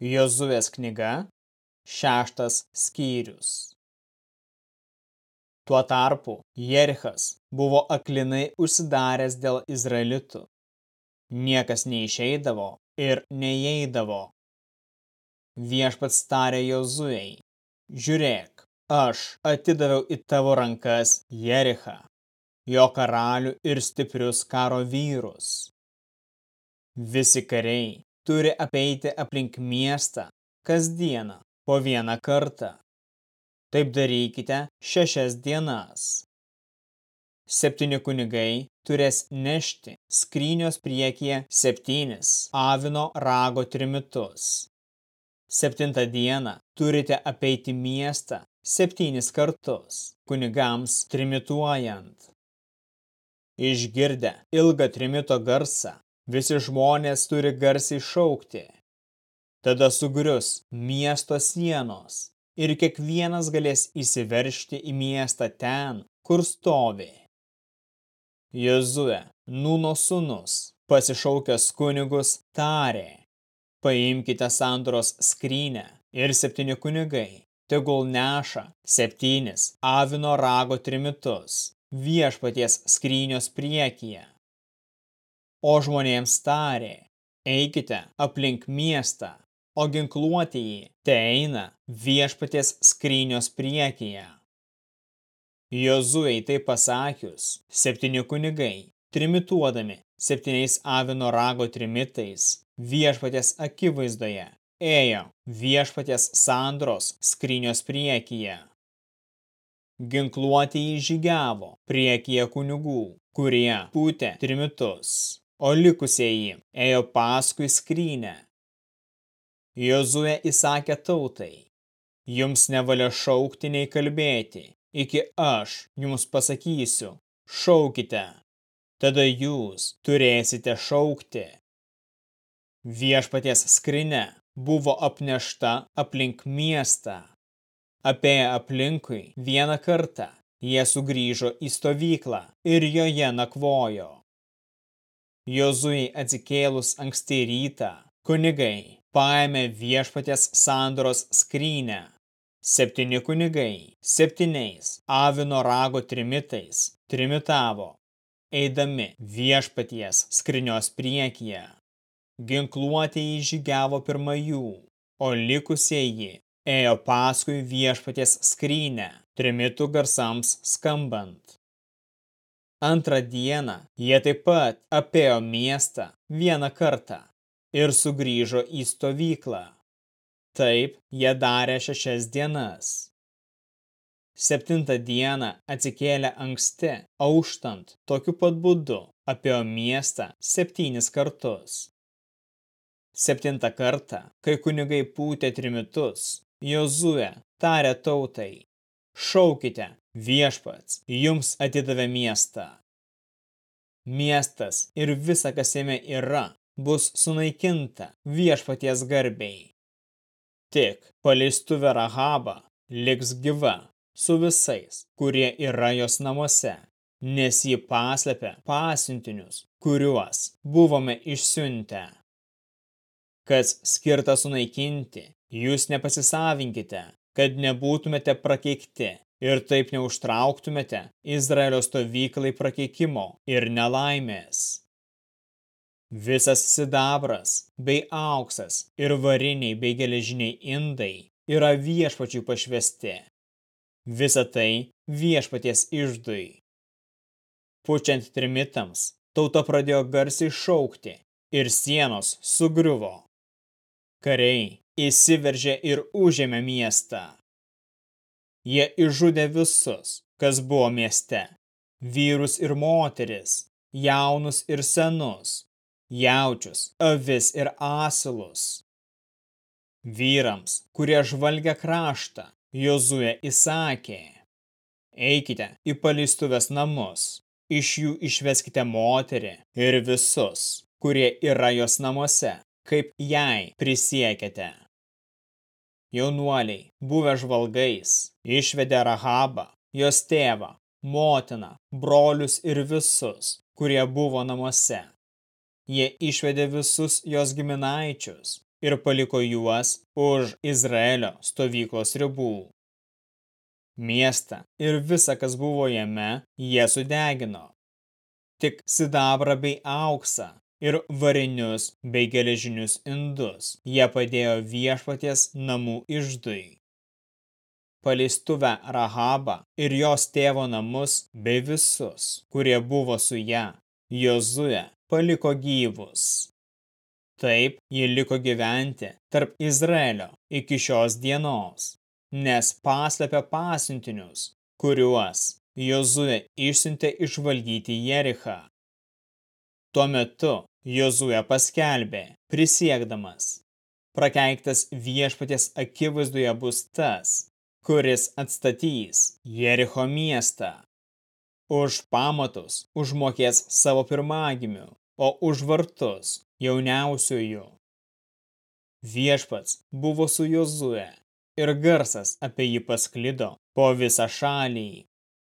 Jozuvės knyga, šeštas skyrius. Tuo tarpu Jerichas buvo aklinai užsidaręs dėl izraelitų. Niekas neišeidavo ir neįeidavo. Viešpats tarė Jozuei, žiūrėk, aš atidaviau į tavo rankas Jerichą, jo karalių ir stiprius karo vyrus. Visi kariai turi apeiti aplink miestą kasdieną po vieną kartą. Taip darykite šešias dienas. Septyni kunigai turės nešti skrynios priekyje septynis avino rago trimitus. Septintą dieną turite apeiti miestą septynis kartus, kunigams trimituojant. Išgirdę ilgą trimito garsą, Visi žmonės turi garsiai šaukti. Tada sugrius miesto sienos ir kiekvienas galės įsiveršti į miestą ten, kur stovi. Jozue, Nuno sūnus, pasišaukęs kunigus, tarė, paimkite sandoros skrynę ir septyni kunigai, tegul neša septynis avino rago trimitus viešpaties skrynios priekyje O žmonėms tarė, eikite aplink miestą, o ginkluotieji te eina viešpaties skrynios priekyje. Jozuei tai pasakius, septyni kunigai, trimituodami septyniais avino rago trimitais, viešpaties akivaizdoje, ėjo viešpaties sandros skrynios priekyje. Ginkluotieji žygiavo priekyje kunigų, kurie pūtė trimitus o likusieji ėjo paskui skrynę. Jozuė įsakė tautai, jums nevalia šaukti nei kalbėti, iki aš jums pasakysiu, šaukite, tada jūs turėsite šaukti. Viešpaties skrinė buvo apnešta aplink miestą. Apėję aplinkui vieną kartą, jie sugrįžo į stovyklą ir joje nakvojo. Jozui atsikėlus anksti rytą, kunigai paėmė viešpatės sandoros skrynę. Septyni kunigai, septyniais avino rago trimitais, trimitavo, eidami viešpaties skrinios priekyje. Ginkluotieji žygiavo pirma jų, o likusieji ėjo paskui viešpaties skrynę, trimitų garsams skambant. Antrą dieną jie taip pat apėjo miestą vieną kartą ir sugrįžo į stovyklą. Taip jie darė šešias dienas. Septintą dieną atsikėlė anksti, auštant tokiu pat būdu apėjo miestą septynis kartus. Septintą kartą, kai kunigai pūtė trimitus, Jozuė tarė tautai, šaukite Viešpats jums atidavė miestą. Miestas ir visa, kas jame yra, bus sunaikinta viešpaties garbiai. Tik paleistuvė Rahaba liks gyva su visais, kurie yra jos namuose, nes ji paslėpė pasiuntinius, kuriuos buvome išsiuntę. Kas skirta sunaikinti, jūs nepasisavinkite, kad nebūtumėte prakeikti ir taip neužtrauktumėte Izraelio stovyklai prakeikimo ir nelaimės. Visas sidabras bei auksas ir variniai bei geležiniai indai yra viešpačių pašvesti. Visa tai viešpaties išdui. Pučiant trimitams, tauta pradėjo garsiai šaukti ir sienos sugriuvo. Kariai įsiveržė ir užėmė miestą. Jie išžudė visus, kas buvo mieste, vyrus ir moteris, jaunus ir senus, jaučius, avis ir asilus. Vyrams, kurie žvalgia kraštą, Jozuė įsakė, eikite į paleistuvės namus, iš jų išveskite moterį ir visus, kurie yra jos namuose, kaip jai prisiekėte. Jaunuoliai, buvę žvalgais, išvedė Rahabą, jos tėvą, motiną, brolius ir visus, kurie buvo namuose. Jie išvedė visus jos giminaičius, ir paliko juos už Izraelio stovyklos ribų. Miestą ir visa, kas buvo jame, jie sudegino. Tik sidabrą bei auksą ir varinius bei geležinius indus jie padėjo viešpaties namų išdui. Paleistuvę Rahabą ir jos tėvo namus bei visus, kurie buvo su ją, Jozue paliko gyvus. Taip ji liko gyventi tarp Izraelio iki šios dienos, nes paslėpė pasiuntinius, kuriuos Jozue išsiuntė išvalgyti Jerichą. Tuo metu Jozue paskelbė, prisiekdamas, prakeiktas viešpaties akivaizdoje bus tas, kuris atstatys Jericho miestą. Už pamatus užmokės savo pirmagimių, o už vartus jauniausiųjų. Viešpats buvo su Jozue ir garsas apie jį pasklido po visą šalį.